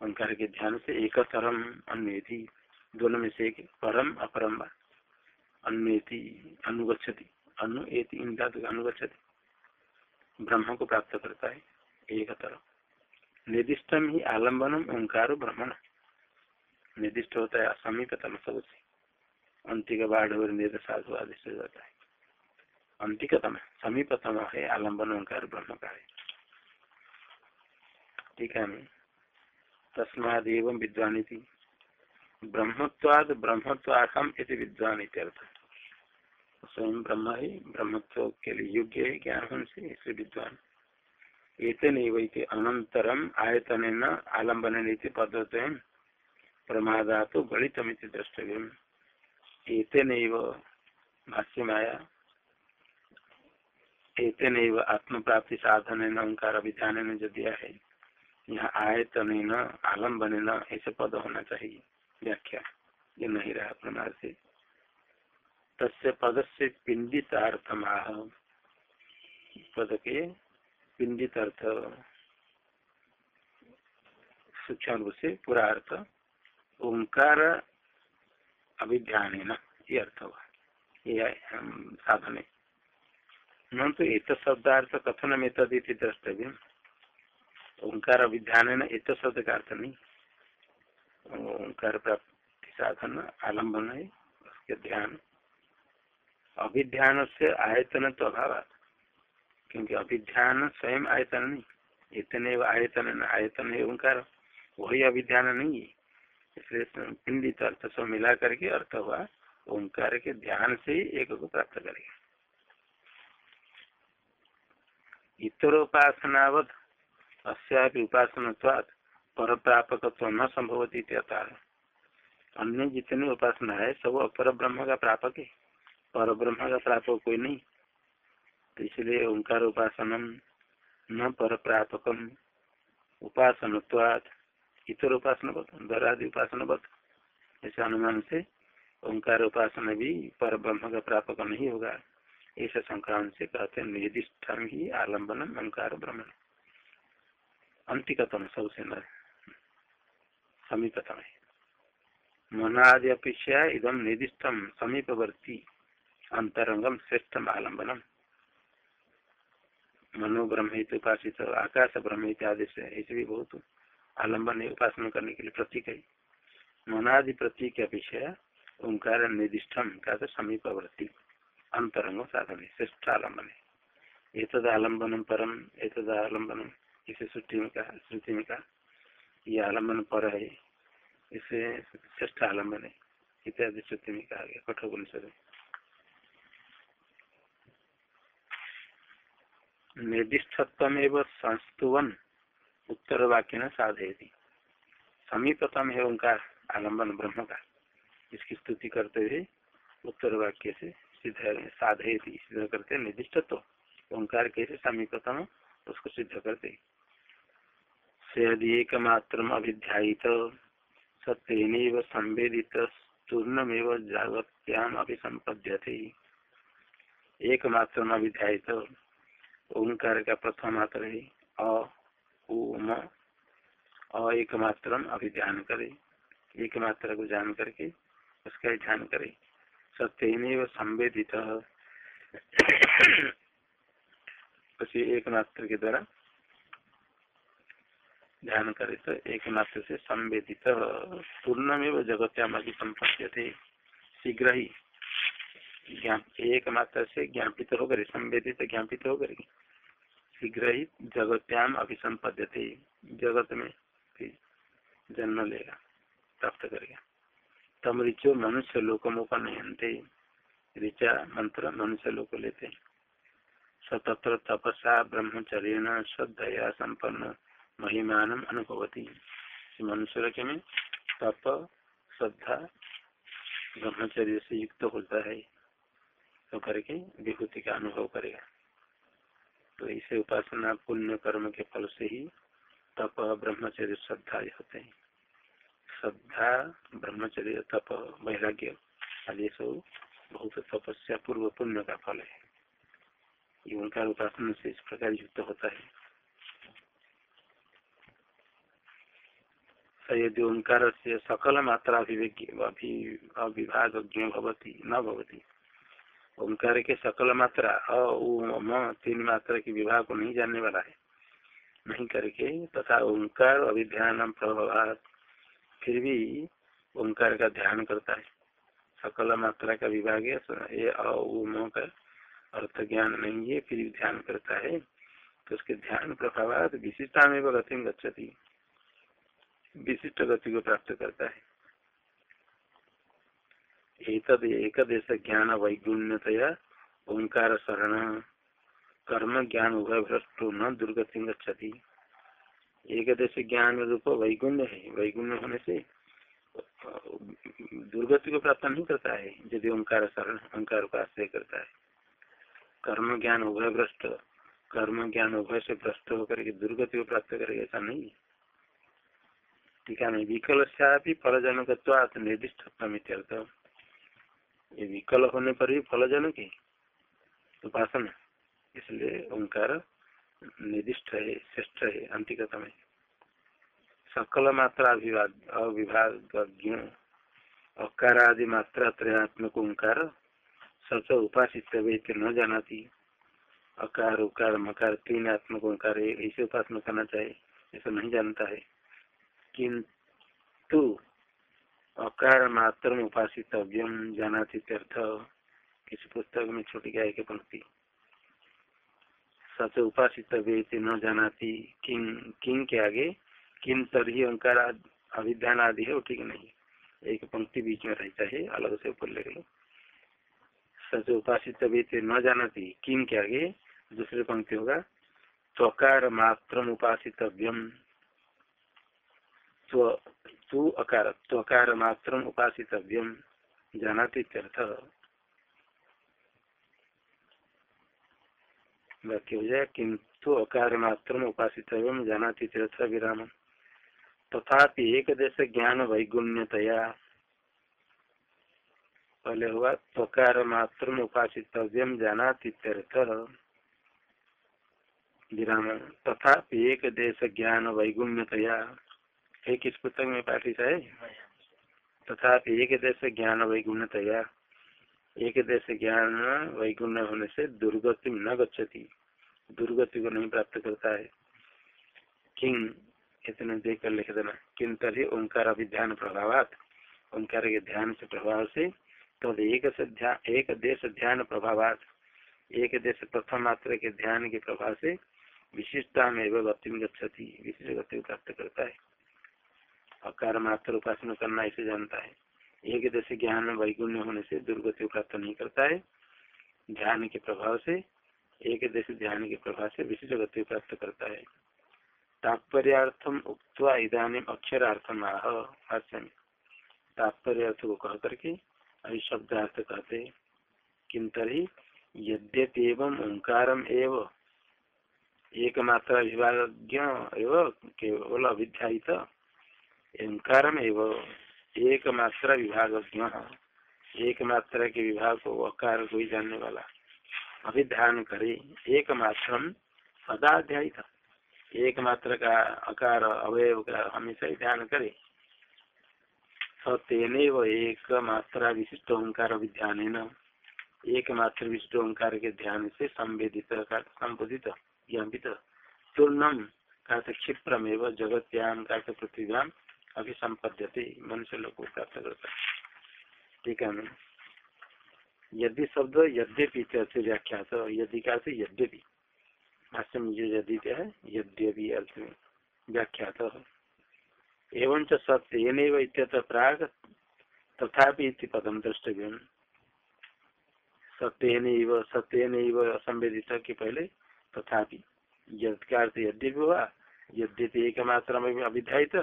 S1: ओंकार के ध्यान से एक तरम अन्य दोनों में से एक परम अपरम अन्य अनुगछति अनु एति इन धातु अनुगछति ब्रह्म को प्राप्त करता है, एक तरह निर्दिष्टम ही आलम्बनम ओंकार ब्रह्मण। निर्दिष्ट होता है समीपतम सबसे अंतिक बाढ़ और निर्दशादु आदिष्ट जाता है अंतिकतम समीपतम है आलंबन ओंकार ब्रह्म का है ठीक है तस्मादेव विद्वान ब्रह्मत्वाद ब्रह्मत्वाहम इति विद्वान इत्यर्थ। स्वयं ब्रह्म ही ब्रह्मत्व के लिए योग्य है ज्ञान से इसलिए विद्वान एते अनंतरम आयतन आलंबन नीति प्रमादा तो गणितमिति द्रष्टव्य भाष्य माया एते आत्म प्राप्ति साधन ओंकार विधान जो दिया है यहाँ आयतन न आलंबन न ऐसे पद होना चाहिए व्याख्या ये नहीं रहा प्रमाण से तस्य पद से अर्थ पद के पिंडित अर्थ सूक्ष्म रूप से पूरा अर्थ, ओंकार अभिध्यान ये अर्थ हुआ। ये साधन है। न तो एक शब्दार्थ कथन में तद द्रष्टव्य ओंकार अभिध्यान है ना इत शब्द का अर्थ नहीं। ओंकार प्राप्ति साधन आलंबन है, उसके ध्यान। अभिध्यान से आयतन तो अभाव क्योंकि अभिध्यान स्वयं आयतन नहीं, इतने आयतन आयतन है ओंकार, वही अभिध्यान नहीं है। इसलिए पिंडित अर्थ सब मिला करके अर्थ हुआ, ओंकार के ध्यान से एक को प्राप्त करेगा इतरोपासनावध अस्यापि उपासना पर प्रापक न संभवती अन्य जितने उपासना है, सब अपर ब्रह्म का प्रापक है। पर ब्रह्म का प्रापक कोई नहीं। तो इसलिए ओंकार उपासनम न पर प्रापकम। उपासन इतर उपासना बत दरादि उपासना बत। ऐसे अनुमान से ओंकार उपासना भी पर ब्रह्म का प्रापक नहीं होगा। ऐसा संक्रांत से कहते हैं निर्दिष्ट ही आलंबन ओंकार ब्रह्म। अंतिकतम सबसे न है। मनादि अपेक्षा इदम निर्दिष्टम समीपवर्ती। अंतरंगम श्रेष्ठम आलम्बनम। मनो ब्रह्म उपासित, आकाश ब्रह्म इत्यादि से ऐसे भी बहुत आलंबन उपासना करने के लिए प्रतीक है। मनादि प्रतीक अपेक्षा ओंकार निर्दिष्टम का तो समीपवर्ती अंतरंग साधन है, श्रेष्ठ आलंबन है। एक आलम्बनम परम एक आलम्बनम इसे श्रुति में कहा, श्रुति में कहा यह आलंबन पर है, इसे श्रेष्ठ आलंबन है, इत्यादि श्रुति में कहा गया कठोर निर्दिष्टत्व संस्तुवन उत्तर वाक्य न साधयती। समीपतम है उनका आलंबन ब्रह्म का, इसकी स्तुति करते हुए उत्तर वाक्य से सिद्ध साधयती, सिद्ध करते निर्दिष्टत्व। ओंकार कैसे समीपतम, उसको सिद्ध करते से यदि एकमात्र अभिध्यायित सत्यन संवेदित तूर्णमेव जागत्याम अभिसंपद्य थे एकमात्र अभिध्यायित ओंकार का प्रथम मात्र है। अ एक मात्र अभिध्यान करे। एक मात्रा को जान करके उसका ध्यान करे। सत्य संवेदित। उसी एक मात्र के द्वारा ध्यान करे तो एक मात्र से संवेदित। पूर्णमेव जगत्यामी संपत्ति थे शीघ्र ही एक मात्र से ज्ञापित होकर, संवेदित ज्ञापित होकर शीघ्र ही जगत्याम अभिसंपद्य जगत में फिर जन्म लेगा, प्राप्त करेगा। तम ऋचो मनुष्य लोकमोक नयनते। ऋचा मंत्र मनुष्य लोक लेते। सतत्र तपसा ब्रह्मचर्य श्रद्धया संपन्न महिमान अनुभवती। मनुष्य के में तप, श्रद्धा, ब्रह्मचर्य से युक्त होता है। तो करके विभूति का अनुभव करेगा। तो इसे उपासना पुण्य कर्म के फल से ही तप ब्रह्मचर्य श्रद्धा होते हैं। श्रद्धा, ब्रह्मचर्य, तप, वैराग्य आदि सब बहुत तपस्या पूर्व पुण्य का फल है। ये उनका उपासना से इस प्रकार युक्त होता है। यदि ओंकार से सकल मात्रा भवती, न भवती। ओंकार के सकल मात्रा, अ तीन मात्रा के विभाग को नहीं जानने वाला है। नहीं करके तथा ओंकार अभिध्यान प्रभाव फिर भी ओंकार का ध्यान करता है। सकल मात्रा का विभाग ये अम का अर्थ ज्ञान नहीं है, फिर भी ध्यान करता है। तो उसके ध्यान प्रभाव विशिष्टा में गति गच्छती। विशिष्ट गति को प्राप्त करता है। एक देश ज्ञान वैगुण्यतया ओंकार शरण कर्म ज्ञान उभय भ्रष्टो न दुर्गति गति एक देश ज्ञान रूप वैगुण्य है वैगुण्य होने से दुर्गति को प्राप्त नहीं करता है, यदि ओंकार शरण ओंकार का आश्रय करता है। कर्म ज्ञान उभय भ्रष्ट कर्म ज्ञान उभय से भ्रष्ट होकर के दुर्गति को प्राप्त करेगा, ऐसा नहीं ठीक है टीका में विकल से फलजनक निर्दिष्ट ये विकल होने पर भी फलजनक है। उपासना इसलिए ओंकार निर्दिष्ट है, श्रेष्ठ है, अंतिकता में। सकल मात्रा अविभाग अकार आदि मात्रा त्रयात्मक ओंकार सच उपासित न जाना थी अकार, उकार, मकार तीन आत्मक ओंकार ऐसे उपासना करना चाहिए, ऐसा नहीं जानता है। किंतु अकार मात्र उपासित जाना तीर्थ किसी पुस्तक में छोटी गाय के पंक्ति सच उपासित न जानाती। किंग किंग के आगे? किन तरी अंकार अभिध्यान आदि है, वो ठीक नहीं एक पंक्ति बीच में रहता है, अलग से ऊपर ले सच उपासित न जानाती किन के आगे? दूसरी पंक्ति होगा, त्वकार मात्र उपासितव्यम। तु अकार त्वकार मात्र उपासितव्यम जानाति तीर्थ वाक्य हो जाए किंतु अकार मात्र उपासितव्यम जानाति तीर्थ विराम तथापि एक देश ज्ञान वैगुण्यतया पहले हुआ त्वकार मात्र उपासितव्यम जानाति तीर्थ विराम तथा एक देश ज्ञान वैगुण्यतया एक इस पुस्तक में पाठित है? तथा एक देश ज्ञान वैगुण्यतया, एक देश ज्ञान वैगुण्य होने से दुर्गति न गच्छति। दुर्गति को नहीं प्राप्त करता है। किंग इतने देख कर लिख देना। किन तरी ओंकार अभिध्यान प्रभाव ओंकार के ध्यान से प्रभाव से? तो एक से एक देश ध्यान प्रभाव एक देश प्रथम मात्र के ध्यान के प्रभाव से विशिष्टता में गति गति विशिष्ट गति प्राप्त करता है। अकार मात्र उपासना करना ऐसे जानता है। एक देश ज्ञान वैगुण्य होने से दुर्गति प्राप्त नहीं करता है। ध्यान के प्रभाव से, एक देश ध्यान के प्रभाव से विशिष्ट गति प्राप्त करता है। तात्पर्यार्थम उक्त इधानी अक्षरार्थम आह भाष्य तात्पर्य अर्थ को कह करके अभी शब्दार्थ कहते किम तरी यद्यपि ओंकारम एकमात्र विभाग एव केवल ओंकारम एव एकमात्र विभाग एक मात्रा के विभाग को अकार को ही जानने वाला। अभिध्यान करे एक मात्र सदाध्यायी था एक मात्र का अकार अवयव का हमेशा ही ध्यान करे। सतेन एक मात्रा विशिष्ट ओंकार अभिध्यान एक मात्र विशिष्ट ओंकार के ध्यान से संवेदित संबोधित ज्ञापित तूर्णम का एवं जगत्याम का पृथ्व्याम अभी संपद्यते, मनुष्य लोग को प्राप्त करता ठीक है मैं यदि शब्द यद्यपि व्याख्या तो यदि का अर्थ यद्यपि। भाष्य में जो यदि है, यद्यपि अर्थ में व्याख्यात एवं सत्य प्राग तथापि पदम द्रष्टव्य सत्यन सत्यन संवेदित के पहले तथापि। यद यद्यपि हुआ यद्यपि एकमात्र अभिध्यायित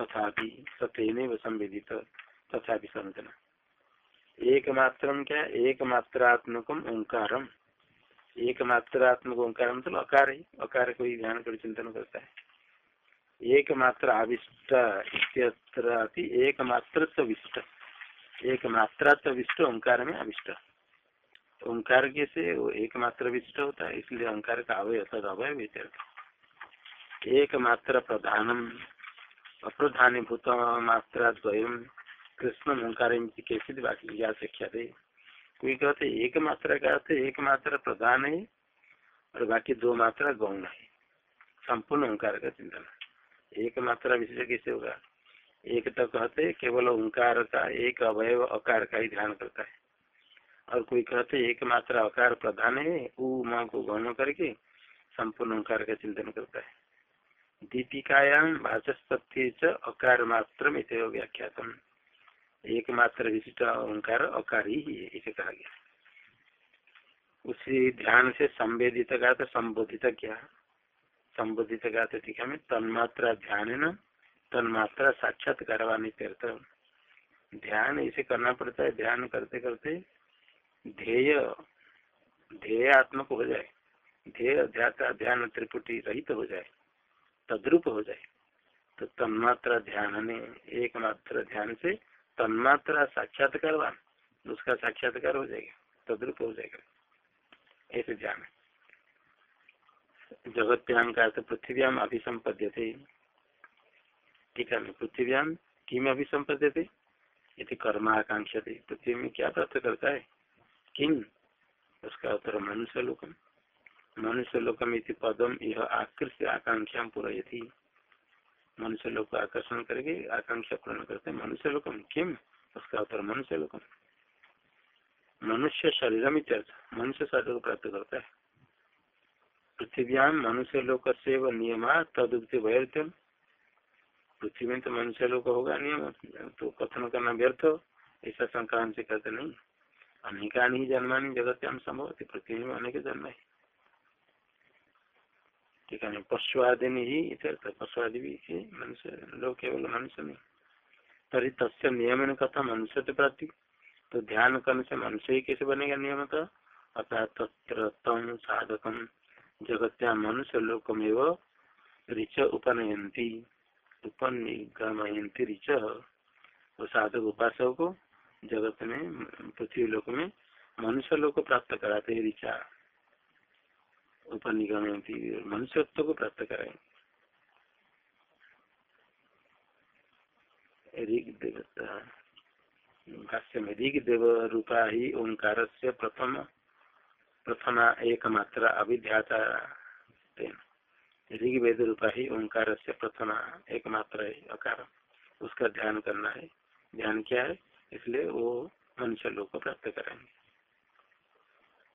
S1: तथापि सत्यन संवेदित, तथापि समझना एक मात्र क्या? एक मात्रात्मक ओंकारम एक मात्रात्मक ओंकार मतलब अकार ही। अकार को ही ध्यान कर चिंतन करता है। एक मात्र आविष्ट एक मात्र विष्ट। एक मात्रा विष्ट ओंकार में अविष्ट। ओंकार के से वो एक मात्र विष्ट होता है, इसलिए ओंकार का अवय तद अवय एक मात्र प्रधानम अप्रधानी भूत मात्रा द्वयम कृष्ण ओंकार कैसे बाकी दे कोई कहते, एक मात्रा का अर्थ एक मात्रा प्रधान है, और बाकी दो मात्रा गौण है। संपूर्ण ओंकार का चिंतन। एक मात्रा विशेष कैसे होगा? एक तो कहते, केवल ओंकार का, एक अवयव अकार का ही ध्यान करता है। और कोई कहते, एक मात्रा अकार प्रधान है, उ, माँ को गौण करके संपूर्ण ओंकार का चिंतन करता है। दीपिकायाम भाषस्पत्ति अकार मात्र व्याख्यातम। एकमात्र विशिष्ट ओंकार अकार ही है, इसे कहा गया। उसी ध्यान से संवेदित का तो संबोधित क्या संबोधित का तो ठीक है तन्मात्रा ध्यान न तन्मात्रा साक्षात्कार ध्यान इसे करना पड़ता है, ध्यान करते करते ध्येय ध्येय आत्मक हो जाए। ध्येय ध्यान त्रिपुटी रहित तो हो जाए। तद्रुप हो जाए। तो तन्मात्रा ध्यान ने एकमात्र ध्यान से तन्मात्रा साक्षात्कार उसका साक्षात्कार हो जाएगा, तद्रुप हो जाएगा। ऐसे ध्यान। जगत जगत्याम का तो पृथ्व्याम अभिसंपद्य थे ठीक है पृथ्व्याम किम अभिसंपद्य थे यदि कर्म आकांक्षा थे पृथ्वी में क्या प्राप्त करता है? किम? उसका उत्तर मनुष्य लोकम मनुष्य लोकमिति पदम यह आकृष्ट आकांक्षा पूरा मनुष्य लोग को आकर्षण करके आकांक्षा पूर्ण करते मनुष्य लोकम किम? उसका उत्तर मनुष्य लोकम मनुष्य शरीर मनुष्य शरीर को प्राप्त करता है। पृथ्व्याम मनुष्य लोक से व नियमा तदुक्ति वैर्थ्यम पृथ्वी में तो मनुष्य लोग होगा नियम। तो कथन करना व्यर्थ। ऐसा संक्रांत से कहते नहीं। अनेका ही जन्मानी जगत्याम संभव पृथ्वी में अनेक जन्म है। ठीक है पशुआदि ही इत्यर्थ पशुआदि भी मनुष्य लोग केवल मनुष्य नहीं तरी तस्य नियम कथा मनुष्य तो प्राप्ति। तो ध्यान करने से मनुष्य ही कैसे बनेगा नियम तो अतः तत्र तम साधकम। जगत्या मनुष्य लोकमेव ऋच उपनयंती उपनिगमयंती ऋच। वो साधक उपासक को जगत में, पृथ्वी लोक में मनुष्य लोग को प्राप्त कराते ऋचा। मनुष्यत्व को प्राप्त कराए भाष्य में ऋग देव रूपा ही ओंकार से प्रथम प्रथमा एक मात्रा अभिध्याता ऋग वेद रूपा ही ओंकार से प्रथमा एकमात्र अकार उसका ध्यान करना है ध्यान क्या है इसलिए वो मनुष्य लोग को प्राप्त कराएँगे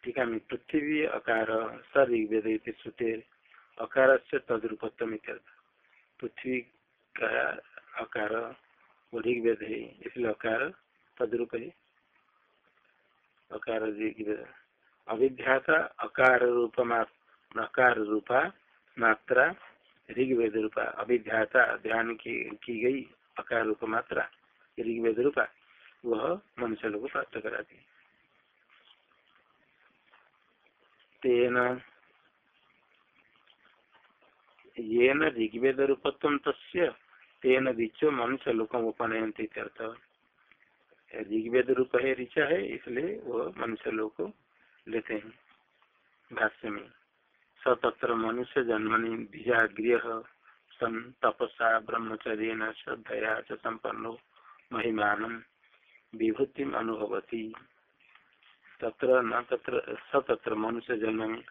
S1: टीका में पृथ्वी अकार सद श्रुते अकार से तदरूपत्व पृथ्वी का अकार ऋग्वेद है इसलिए अकार तद्रूप है। अकार अविध्याता अकार रूप अकार रूपा मात्रा ऋग्वेद रूपा। अभिध्याता ध्यान की, की गई अकार रूप मात्रा ऋग्वेद रूपा। वह मनुष्य लोग प्राप्त कराती तेन ऋग्वेद रूपत्व तस्य, तेन ऋचो मनुष्य लोक उपनयंती ऋग्वेद रूप है ऋचा है, इसलिए वो मनुष्य लोग लेते हैं। भाष्य में सतत्र मनुष्य जन्मनि बीजागृह सन तपसा ब्रह्मचर्य श्रद्धया च संपन्नो महिमान विभूति अनुभवती। तत्र न तत्र सतत्र मनुष्य जन्म में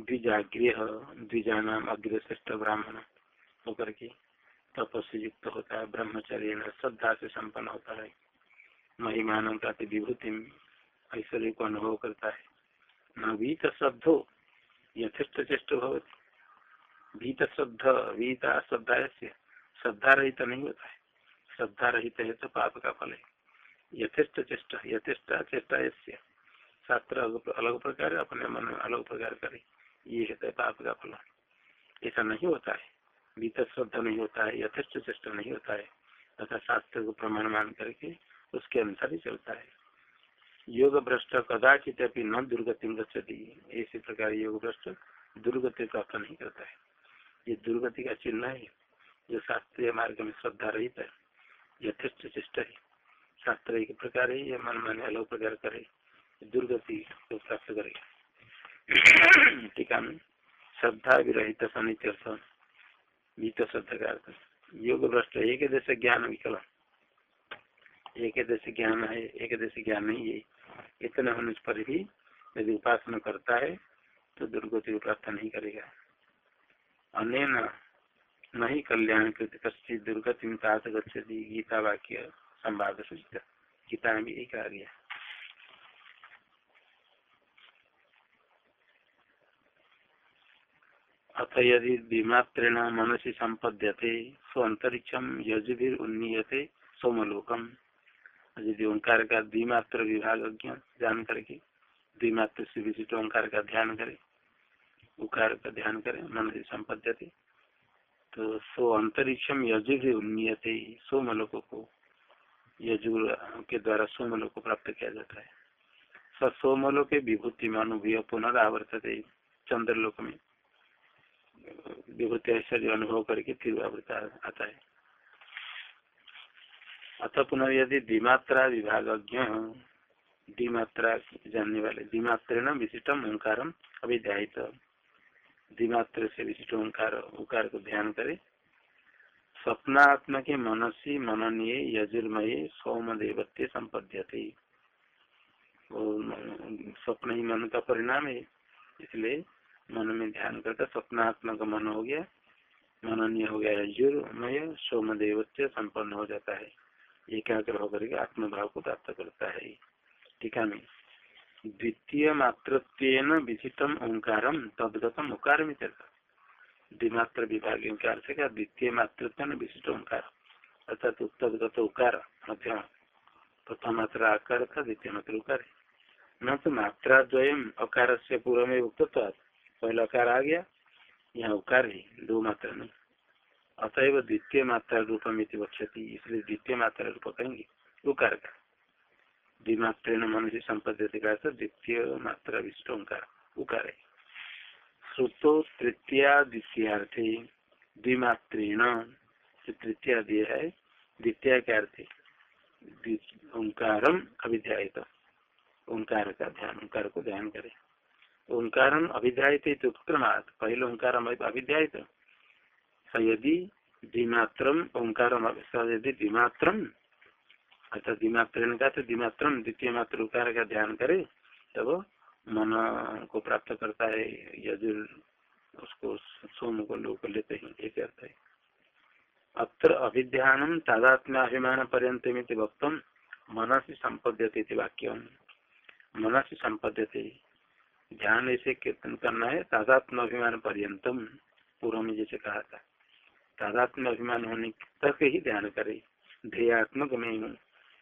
S1: द्विजागृह द्विजा नाम अग्र श्रेष्ठ ब्राह्मण होकर के तपस्या युक्त होता है ब्रह्मचर्य श्रद्धा से संपन्न होता है, महिमान का विभूति ऐश्वर्य को अनुभव करता है। न वीत श्रद्धो, यथेष्ट चेष्ट भवती। भीत श्रद्धा, वीता श्रद्धा से श्रद्धा रहित नहीं होता है। श्रद्धा रहित है तो पाप का फल है। यथेष्ट चेष्टा यथेष्ट चेष्टा शास्त्र अलग प्रकार अपने मन में अलग प्रकार करे। ये है पाप का फल। ऐसा नहीं होता है। भीत श्रद्धा नहीं होता है, यथेष्ट चेष्टा नहीं होता है, तथा शास्त्र को प्रमाण मान करके उसके अनुसार ही चलता है। योग भ्रष्ट कदाचित अपनी न दुर्गति गति इसी प्रकार योग भ्रष्ट दुर्गति प्राप्त नहीं करता है। ये दुर्गति का चिन्ह है, जो शास्त्रीय मार्ग में श्रद्धा रहित है, यथेष्ट चेष्ट है। शास्त्र एक प्रकार है, ये मन मन अलग प्रकार करे। दुर्गति को प्राप्त करेगा टीका में श्रद्धा विरहित सनित्यर्थ श्रद्धा का अर्थ। योग भ्रष्ट, एक देश ज्ञान विकल। एक देश ज्ञान है, एक देश ज्ञान नहीं है। इतने होने पर भी यदि उपासना करता है तो दुर्गति को प्राप्त नहीं करेगा। अन्य नहीं कल्याण कृत कश्चित दुर्गति में गीता वाक्य संवाद सूचित। गीता में भी कहा गया अथ यदि द्विमात्रेण मनसी संपद्यते सो अंतरिक्षम यजुभिर उन्नीयते सोमलोकम। यदि ओंकार का द्विमात्र विभाग जान करके द्विमात्र से विशिष्ट ओंकार का ध्यान करे उकार का ध्यान करे मन से संपद्यते तो सो अंतरिक्षम यजु भी उन्नीयते सोमलोक को यजु के द्वारा सोमलोक को प्राप्त किया जाता है। स सोमलोक विभूति में अनुभव पुनरावर्तते चंद्रलोक में विभूति ऐश्वर्य अनुभव करके फिर आता है। अथ पुनः यदि द्विमात्रा विभागज्ञ द्विमात्रा जानने वाले, द्विमात्र न विशिष्टम ओंकार अभिध्यायित। द्विमात्र से विशिष्ट ओंकार ओंकार को ध्यान करे। स्वप्नात्म के मनसी मननीय यजुर्मय सोम देवत्य संपद्यते स्वप्न ही मन का परिणाम है, इसलिए मन में ध्यान करता, स्वप्नात्मक मन हो गया, मननीय हो गया यजुर्मय सोम देवत्य संपन्न हो जाता है। एकाग्र होकर के आत्मभाव को प्राप्त करता है। टीका में। द्वितीय मात्र विशिष्टम ओंकार तदगतम ओकार द्विमात्र विभाग ओंकार से क्या? द्वितीय मातृत्व विशिष्ट ओंकार। अर्थात उत्तरगत उकार मध्यम। प्रथम मात्रा आकार था द्वितीय मात्र उकार न तो मात्रा द्वयम अकार से पूर्व में उक्त पहला अकार आ गया यहाँ उकार ही दो मात्रा नहीं अतएव द्वितीय मात्रा रूप में वक्षति इसलिए द्वितीय मात्रा रूप कहेंगे उकार का द्विमात्र मनुष्य संपद्यते का द्वितीय मात्रा विष्ट ओंकार उकार है श्रुतो तृतीया द्वितीयार्थे द्विमात्रेण तृतीय दिए है द्वितीय के अर्थ ओंकार अभिध्यायित ओंकार का ध्यान ओंकार को ध्यान करे ओंकार अभिध्यायित उत्क्रमात पहले ओंकार अभिध्यायित। यदि द्विमात्रम ओंकार यदि द्विमात्रम अर्थात द्विमात्र का तो द्विमात्रम द्वितीय मात्र उकार का ध्यान करे तब मन को प्राप्त करता है यजुर उसको सोम को लोग लेते हैं एक अर्थ है। अत्र अभिध्यान तादात्म्य अभिमान पर्यत वक्तम मन से संपद्यते वाक्यम। मन से संपद्यते ध्यान ऐसे कीर्तन करना है तादात्म अभिमान पर्यतम, पूर्व में जैसे कहा था। तादात्म अभिमान होने तक ही ध्यान करे। ध्येयात्मक में हूँ।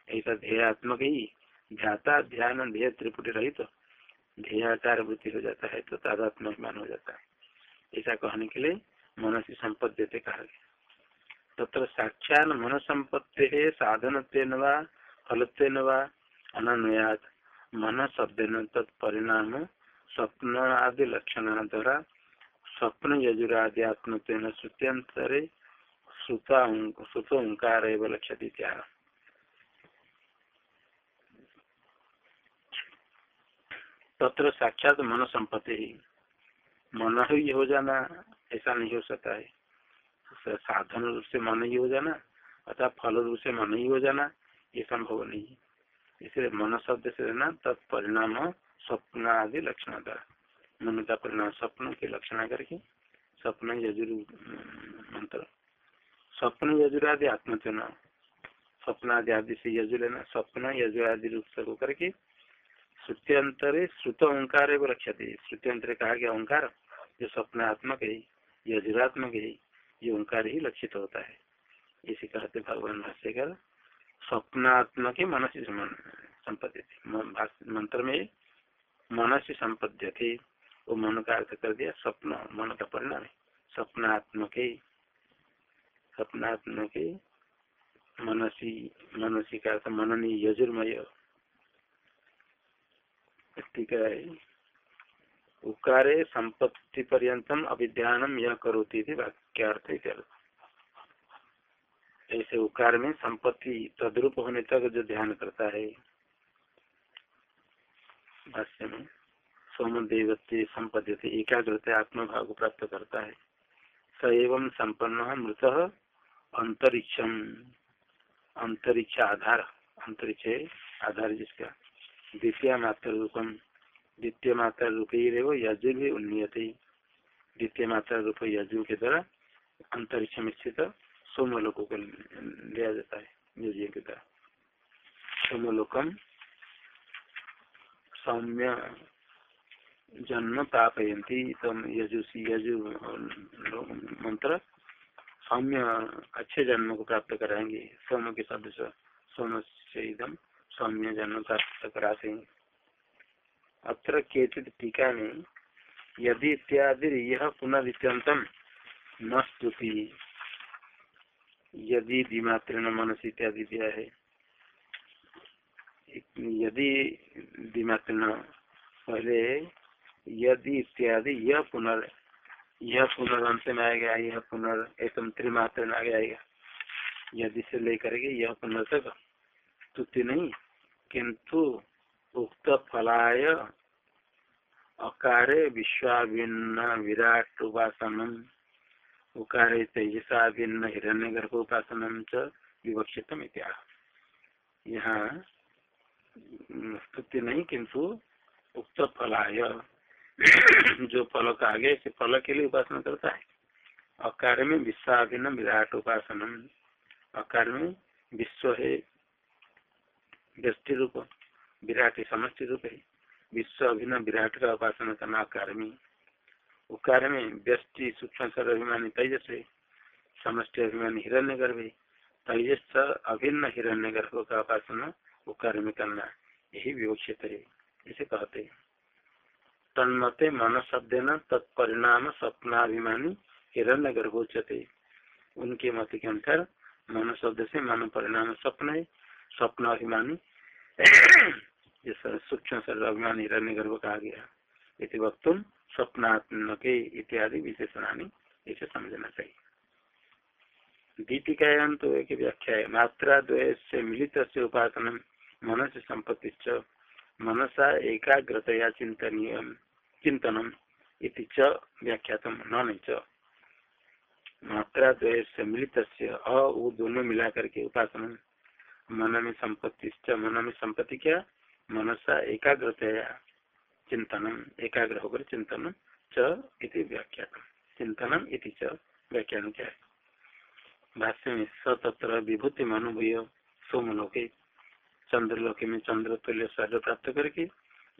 S1: ऐसा ध्येयात्मक ही ध्याता ध्यान ध्येय त्रिपुटी रहित तो ध्येयाकार वृत्ति हो जाता है तो तादात्म अभिमान हो जाता है। ऐसा कहने के लिए मन से संपत्ति कहा गया। तत्र साक्षात मन संपत्ति है साधन फल अनन्वयात। मन शब्द तत्परिणाम स्वप्न आदि लक्षण द्वारा स्वप्न यजुरादि आत्म श्रुत्यंतरे श्रुत ओंकार लक्ष्य त्याग तत्र साक्षात मन संपत्ति ही मन ही हो जाना, ऐसा नहीं हो सकता है। साधन रूप से मन ही हो जाना अथवा फल रूप से मन ही हो जाना, ये संभव नहीं इसलिए मन शब्द से रहना तत्परिणाम स्वप्न आदि लक्षण द्वारा मन का परिणाम स्वप्न के लक्षण करके स्वप्न यजुर मंत्र। स्वप्न यजुर आदि आत्मचना स्वप्न आदि आदि से यजुर लेना। स्वप्न यजुर आदि रूप से होकर के श्रुत्यंतरे श्रुत ओंकार रक्षते। श्रुत्यंतर कहा गया ओंकार, जो स्वप्नात्मक है, यजुरात्मक है, ये ओंकार ही लक्षित होता है। इसी कहते भगवान भाष्यकर स्वप्नात्मक मन से संपत्ति मंत्र में मन से संपद्य थे वो मन का अर्थ कर दिया, स्वप्न, मन का परिणाम है। स्वप्नात्मक स्वप्नात्मक मनसी मनसी का अर्थ मननी यजुर्मय। उकारे संपत्ति पर्यतम अभिध्यान यह करोती थी वाक्यार्थ ऐसे उकार में संपत्ति तद्रूप होने तक जो ध्यान करता है भाष्य में, सोम देवते संपद्यते, एकाग्रता आत्मभाव को प्राप्त करता है। स एवं संपन्न मृत अंतरिक्षम। अंतरिक्ष आधार अंतरिक्ष आधार जिसका। द्वितीय मात्र रूपम द्वितीय मात्रा रूप ही रहे यजुर भी उन्नीयते द्वितीय मात्रा रूप यजु के द्वारा अंतरिक्ष में स्थित सोमलोकों को लिया जाता है, यजु के द्वारा। सोमलोकम सौम्य जन्म पापयंती तम यजुषी यजु मंत्र। सौम्य अच्छे जन्म को प्राप्त कराएँगे। सोम के शब्द से, सोम से एकदम सौम्य जन्म प्राप्त कराते हैं। अत्र केचित टीका में, यदि इत्यादि यह पुनरित्यंतम न स्तुति, यदि दिमात्र मनस इत्यादि दिया है। यदि दिमात्र पहले यदि इत्यादि, यह पुनर्, यह पुनर्वंश में आएगा, यह पुनर् एकदम त्रिमात्र में आगे आएगा। यदि से लेकर के यह पुनर्तक स्तुति नहीं, किंतु उक्त फलाय अकारे विश्वाभिन्न विराट उपासन उकारे तेजसा भिन्न हिरण्य गर्भ उपासन च विवक्षित यहाँ स्तुति नहीं, किंतु उक्त फलाय जो फल का आगे से फल के लिए उपासना करता है। अकार में विश्वाभिन्न विराट उपासन अकार में विश्व है व्यस्टि रूप विराट समष्टि रूप है। विश्व अभिन्न विराट का उपासना करना अकार में। उकार में व्यस्टि सूक्ष्म सर अभिमानी तेजस है। समष्टि अभिमानी हिरण्य गर्भ तेजस अभिन्न हिरण्य गर्भ का उपासना उकार में करना यही विवक्षित है, इसे कहते हैं। तन्मते मन शब्द न तत्परिणाम स्वप्नाभिमानी हिरण्य गर्भोचते उनके मत के अनुसार मन शब्द से मन परिणाम स्वप्न है सूक्ष्म शरीर हिरण्य गर्भ कहा गया। इति वक्त स्वप्नात्मक इत्यादि विशेषणानी इसे समझना चाहिए। दीपिकायां तो एक व्याख्या है, मात्रा द्वय से मिलित से मन संपत्ति मनसा एकाग्रतया चिंतनीय चिंतनम इति च व्याख्यातम, न मात्रा द्वय से मिलित अ वो दोनों मिला करके उपासन। मन में संपत्ति मन में संपत्ति क्या? मनसा एकाग्रतया चिंतनम एकाग्र होकर चिंतन च इति व्याख्या चिंतनम इति च व्याख्यान क्या? भाष्य में स तत्र विभूति अनुभूय सोमलोके चंद्रलोके में चंद्र तुल्य शरीर प्राप्त करके,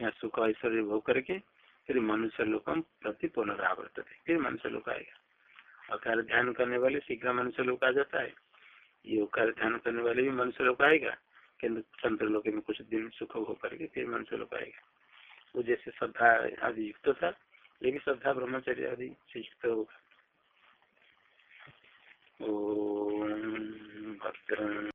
S1: या सुख ऐश्वर्य भोग करके, फिर मनुष्य लोकम प्रति पुनरावर्त फिर मनुष्य लोक आएगा। और ध्यान करने वाले शीघ्र मनुष्य लोक आ जाता है। योग कार्य ध्यान करने वाले भी मनुष्य लोग आएगा किन्तु चंद्र लोक में कुछ दिन सुख हो करके फिर मनुष्य लोग आएगा। वो जैसे श्रद्धा आदि युक्त था, ये भी श्रद्धा ब्रह्मचर्य आदि से युक्त होगा। ओ भद्र।